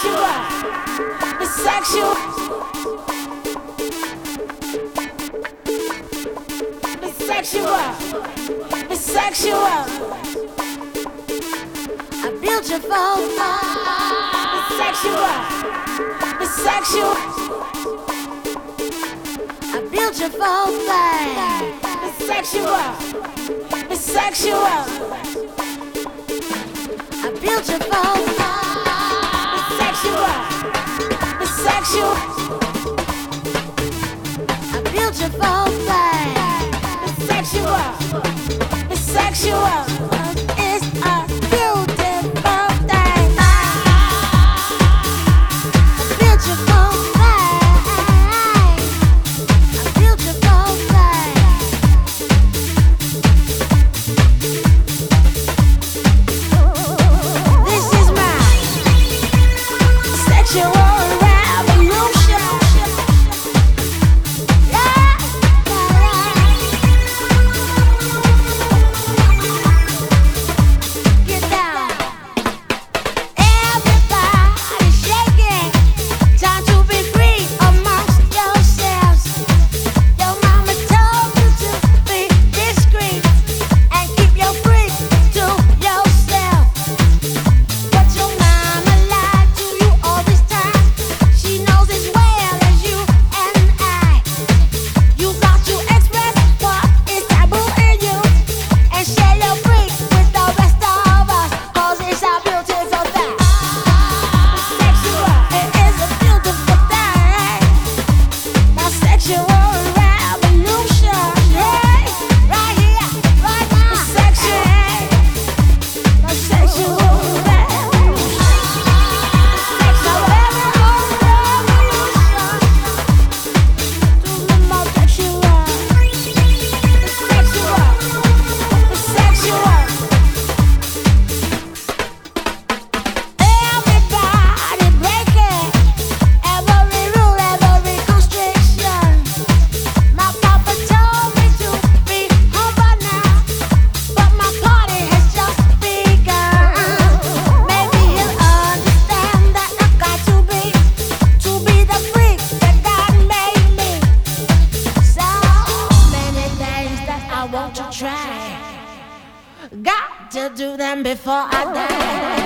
sexual. Be sexual. Be sexual. Be sexual. I built your phone. Be sexual. Be sexual. I built your phone. Be sexual. Be sexual. I built your phone. got you. A beautiful thing. It's sexual. It's sexual. to do them before I die.